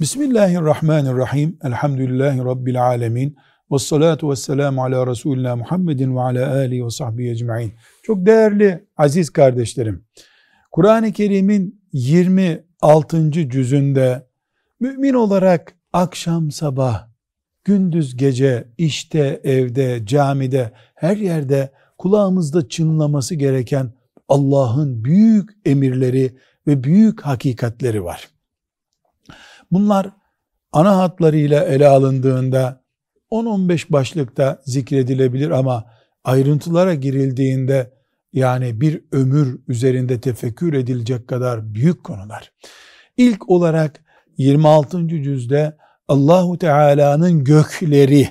Bismillahirrahmanirrahim. Elhamdülillahi Rabbil alemin. Ve salatu ve selamu ala Resulina Muhammedin ve ala alihi ve sahbihi ecma'in. Çok değerli aziz kardeşlerim. Kur'an-ı Kerim'in 26. cüzünde mümin olarak akşam sabah, gündüz gece, işte, evde, camide, her yerde kulağımızda çınlaması gereken Allah'ın büyük emirleri ve büyük hakikatleri var. Bunlar ana hatlarıyla ele alındığında 10-15 başlıkta zikredilebilir ama ayrıntılara girildiğinde yani bir ömür üzerinde tefekkür edilecek kadar büyük konular. İlk olarak 26. cüzde Allahu Teala'nın gökleri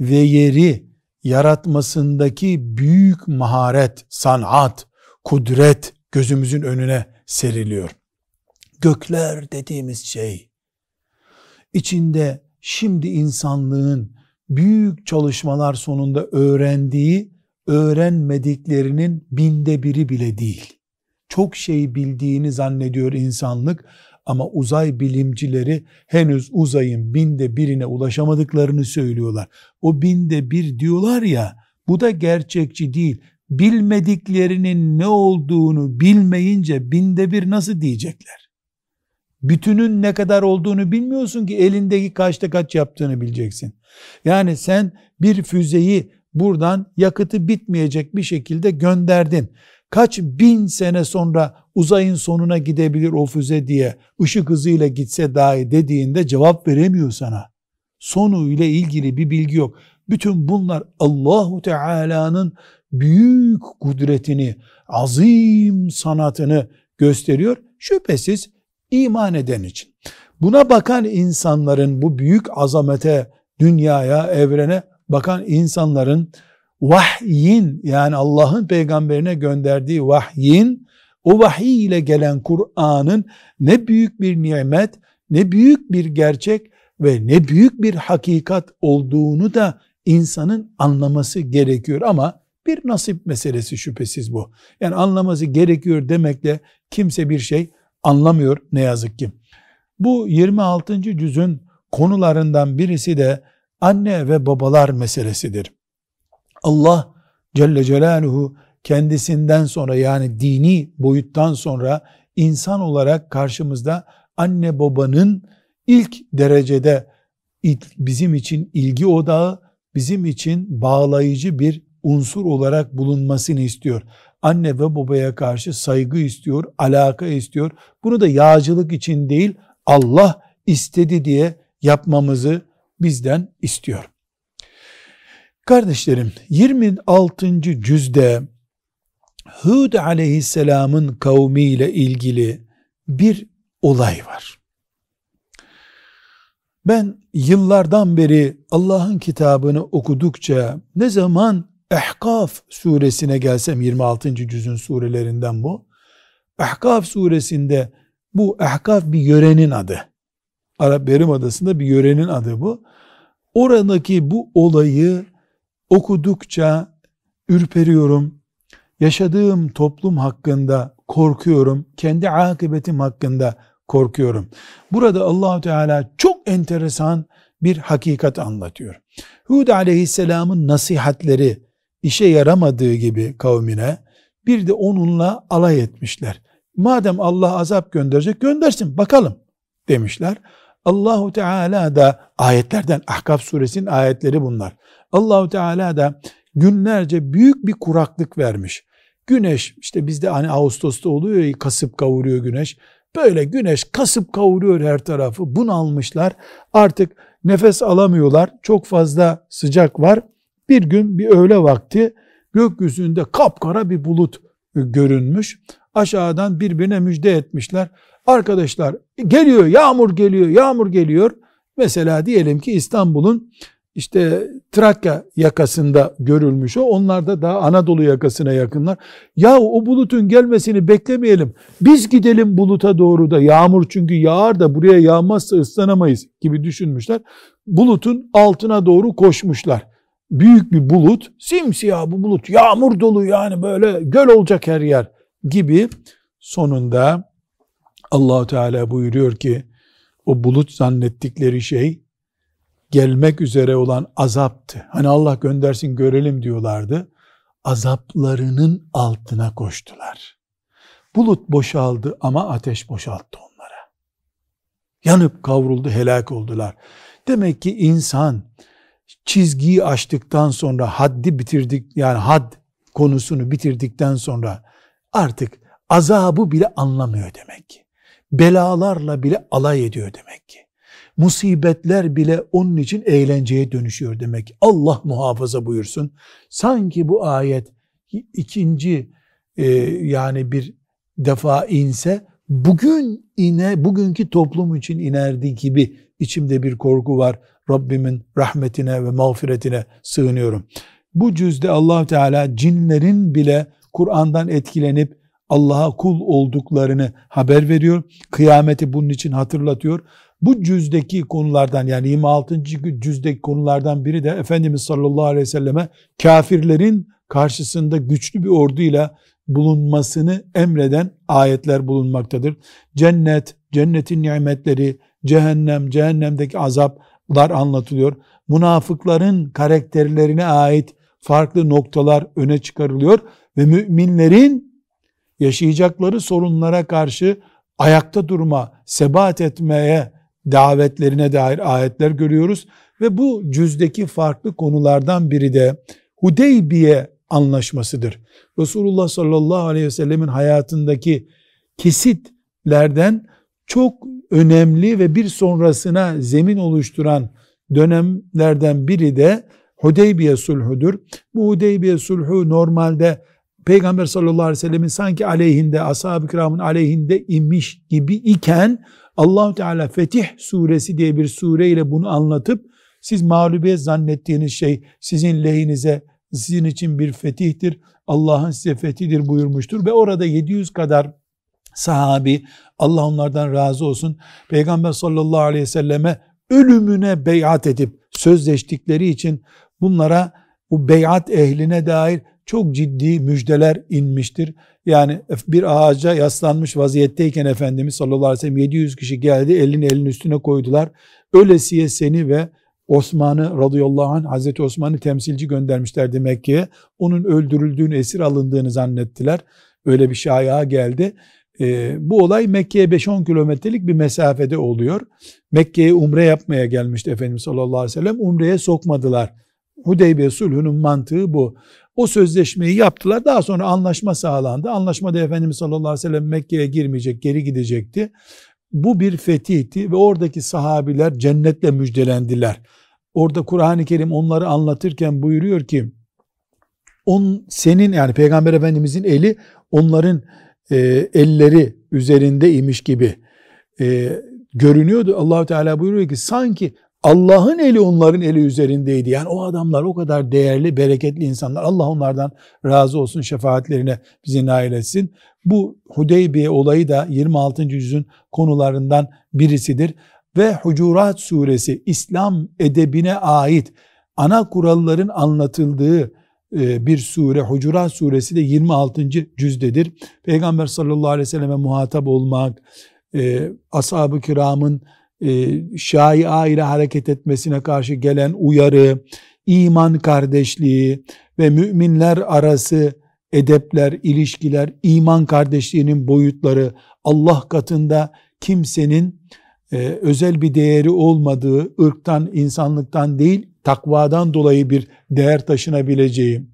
ve yeri yaratmasındaki büyük maharet, sanat, kudret gözümüzün önüne seriliyor. Gökler dediğimiz şey içinde şimdi insanlığın büyük çalışmalar sonunda öğrendiği, öğrenmediklerinin binde biri bile değil. Çok şey bildiğini zannediyor insanlık ama uzay bilimcileri henüz uzayın binde birine ulaşamadıklarını söylüyorlar. O binde bir diyorlar ya, bu da gerçekçi değil. Bilmediklerinin ne olduğunu bilmeyince binde bir nasıl diyecekler? Bütünün ne kadar olduğunu bilmiyorsun ki elindeki kaçta kaç yaptığını bileceksin. Yani sen bir füzeyi buradan yakıtı bitmeyecek bir şekilde gönderdin. Kaç bin sene sonra uzayın sonuna gidebilir o füze diye ışık hızıyla gitse dahi dediğinde cevap veremiyor sana. Sonu ile ilgili bir bilgi yok. Bütün bunlar Allahu Teala'nın büyük kudretini, azim sanatını gösteriyor. Şüphesiz iman eden için. Buna bakan insanların bu büyük azamete, dünyaya, evrene bakan insanların vahyin yani Allah'ın peygamberine gönderdiği vahyin o vahiy ile gelen Kur'an'ın ne büyük bir nimet, ne büyük bir gerçek ve ne büyük bir hakikat olduğunu da insanın anlaması gerekiyor ama bir nasip meselesi şüphesiz bu. Yani anlaması gerekiyor demekle kimse bir şey anlamıyor ne yazık ki. Bu 26. cüzün konularından birisi de anne ve babalar meselesidir. Allah Celle Celaluhu kendisinden sonra yani dini boyuttan sonra insan olarak karşımızda anne babanın ilk derecede bizim için ilgi odağı, bizim için bağlayıcı bir unsur olarak bulunmasını istiyor anne ve babaya karşı saygı istiyor, alaka istiyor. Bunu da yağcılık için değil, Allah istedi diye yapmamızı bizden istiyor. Kardeşlerim 26. cüzde Hud aleyhisselamın kavmiyle ilgili bir olay var. Ben yıllardan beri Allah'ın kitabını okudukça ne zaman Ehkaf suresine gelsem 26. cüzün surelerinden bu. Ehkaf suresinde bu Ehkaf bir yörenin adı. Arap Yarımadası'nda bir yörenin adı bu. Oradaki bu olayı okudukça ürperiyorum. Yaşadığım toplum hakkında korkuyorum. Kendi akıbetim hakkında korkuyorum. Burada Allahu Teala çok enteresan bir hakikat anlatıyor. Hud aleyhisselamın nasihatleri işe yaramadığı gibi kavmine bir de onunla alay etmişler. Madem Allah azap gönderecek göndersin bakalım demişler. Allahu Teala da ayetlerden Ahkaf suresinin ayetleri bunlar. Allahu Teala da günlerce büyük bir kuraklık vermiş. Güneş işte bizde hani Ağustos'ta oluyor kasıp kavuruyor güneş. Böyle güneş kasıp kavuruyor her tarafı. Bunalmışlar. Artık nefes alamıyorlar. Çok fazla sıcak var. Bir gün bir öğle vakti gökyüzünde kapkara bir bulut görünmüş. Aşağıdan birbirine müjde etmişler. Arkadaşlar geliyor yağmur geliyor yağmur geliyor. Mesela diyelim ki İstanbul'un işte Trakya yakasında görülmüş o. Onlar da daha Anadolu yakasına yakınlar. Ya o bulutun gelmesini beklemeyelim. Biz gidelim buluta doğru da yağmur çünkü yağar da buraya yağmazsa ıslanamayız gibi düşünmüşler. Bulutun altına doğru koşmuşlar büyük bir bulut, simsiyah bu bulut, yağmur dolu yani böyle göl olacak her yer gibi sonunda Allahu Teala buyuruyor ki o bulut zannettikleri şey gelmek üzere olan azaptı. Hani Allah göndersin görelim diyorlardı. Azaplarının altına koştular. Bulut boşaldı ama ateş boşalttı onlara. Yanıp kavruldu, helak oldular. Demek ki insan çizgiyi aştıktan sonra haddi bitirdik yani had konusunu bitirdikten sonra artık azabı bile anlamıyor demek ki. Belalarla bile alay ediyor demek ki. Musibetler bile onun için eğlenceye dönüşüyor demek ki. Allah muhafaza buyursun. Sanki bu ayet ikinci e, yani bir defa inse bugün ine bugünkü toplum için inerdi gibi içimde bir korku var. Rabbimin rahmetine ve mağfiretine sığınıyorum. Bu cüzde allah Teala cinlerin bile Kur'an'dan etkilenip Allah'a kul olduklarını haber veriyor. Kıyameti bunun için hatırlatıyor. Bu cüzdeki konulardan yani 26. cüzdeki konulardan biri de Efendimiz sallallahu aleyhi ve selleme kafirlerin karşısında güçlü bir orduyla bulunmasını emreden ayetler bulunmaktadır. Cennet, cennetin nimetleri, cehennem, cehennemdeki azaplar anlatılıyor. Münafıkların karakterlerine ait farklı noktalar öne çıkarılıyor ve müminlerin yaşayacakları sorunlara karşı ayakta durma, sebat etmeye davetlerine dair ayetler görüyoruz ve bu cüzdeki farklı konulardan biri de Hudeybiye anlaşmasıdır. Resulullah sallallahu aleyhi ve sellemin hayatındaki kesitlerden çok önemli ve bir sonrasına zemin oluşturan dönemlerden biri de Hudeybiye sulhudur. Bu Hudeybiye sulhu normalde Peygamber sallallahu aleyhi ve sellemin sanki aleyhinde, ashab-ı kiramın aleyhinde imiş gibi iken allah Teala Fetih suresi diye bir sureyle bunu anlatıp siz mağlubiyet zannettiğiniz şey sizin lehinize, sizin için bir fetihtir. Allah'ın size fetihidir buyurmuştur ve orada 700 kadar sahabi Allah onlardan razı olsun Peygamber sallallahu aleyhi ve selleme ölümüne beyat edip sözleştikleri için bunlara bu beyat ehline dair çok ciddi müjdeler inmiştir. Yani bir ağaca yaslanmış vaziyetteyken Efendimiz sallallahu aleyhi ve sellem 700 kişi geldi elini elin üstüne koydular. Ölesiye seni ve Osman'ı radıyallahu anh Hazreti Osman'ı temsilci göndermişlerdi Mekke'ye. Onun öldürüldüğünü, esir alındığını zannettiler. Öyle bir şaya geldi. E, bu olay Mekke'ye 5-10 kilometrelik bir mesafede oluyor. Mekke'ye umre yapmaya gelmişti Efendimiz sallallahu aleyhi ve sellem. Umre'ye sokmadılar. Hudeybiye sulhünün mantığı bu. O sözleşmeyi yaptılar. Daha sonra anlaşma sağlandı. Anlaşmada Efendimiz sallallahu aleyhi ve sellem Mekke'ye girmeyecek, geri gidecekti. Bu bir fetihti ve oradaki sahabiler cennetle müjdelendiler. Orada Kur'an-ı Kerim onları anlatırken buyuruyor ki on senin yani Peygamber Efendimizin eli onların e, elleri üzerinde imiş gibi e, görünüyordu. allah Teala buyuruyor ki sanki Allah'ın eli onların eli üzerindeydi. Yani o adamlar o kadar değerli, bereketli insanlar. Allah onlardan razı olsun, şefaatlerine bizi nail etsin. Bu Hudeybiye olayı da 26. yüzyılın konularından birisidir. Ve Hucurat suresi İslam edebine ait ana kuralların anlatıldığı bir sure. Hucurat suresi de 26. cüzdedir. Peygamber sallallahu aleyhi ve selleme muhatap olmak, e, ashab-ı kiramın e, şaia ile hareket etmesine karşı gelen uyarı, iman kardeşliği ve müminler arası edepler, ilişkiler, iman kardeşliğinin boyutları, Allah katında kimsenin e, özel bir değeri olmadığı, ırktan, insanlıktan değil, takvadan dolayı bir değer taşınabileceği,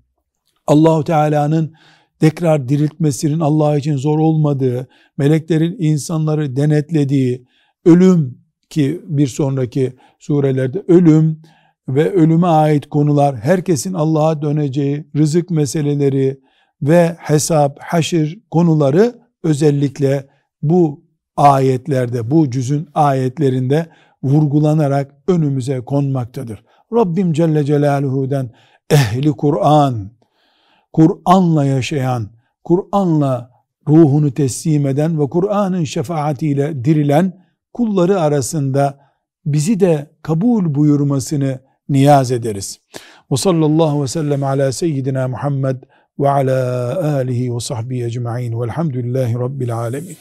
Allahu Teala'nın tekrar diriltmesinin Allah için zor olmadığı, meleklerin insanları denetlediği, ölüm ki bir sonraki surelerde ölüm ve ölüme ait konular, herkesin Allah'a döneceği, rızık meseleleri ve hesap, haşir konuları özellikle bu ayetlerde, bu cüzün ayetlerinde vurgulanarak önümüze konmaktadır. Rabbim Celle Celaluhu'dan ehli Kur'an, Kur'an'la yaşayan, Kur'an'la ruhunu teslim eden ve Kur'an'ın şefaatiyle dirilen kulları arasında bizi de kabul buyurmasını niyaz ederiz. Ve sallallahu ve sellem ala seyyidina Muhammed ve ala alihi ve sahbihi ecma'in velhamdülillahi rabbil alemin.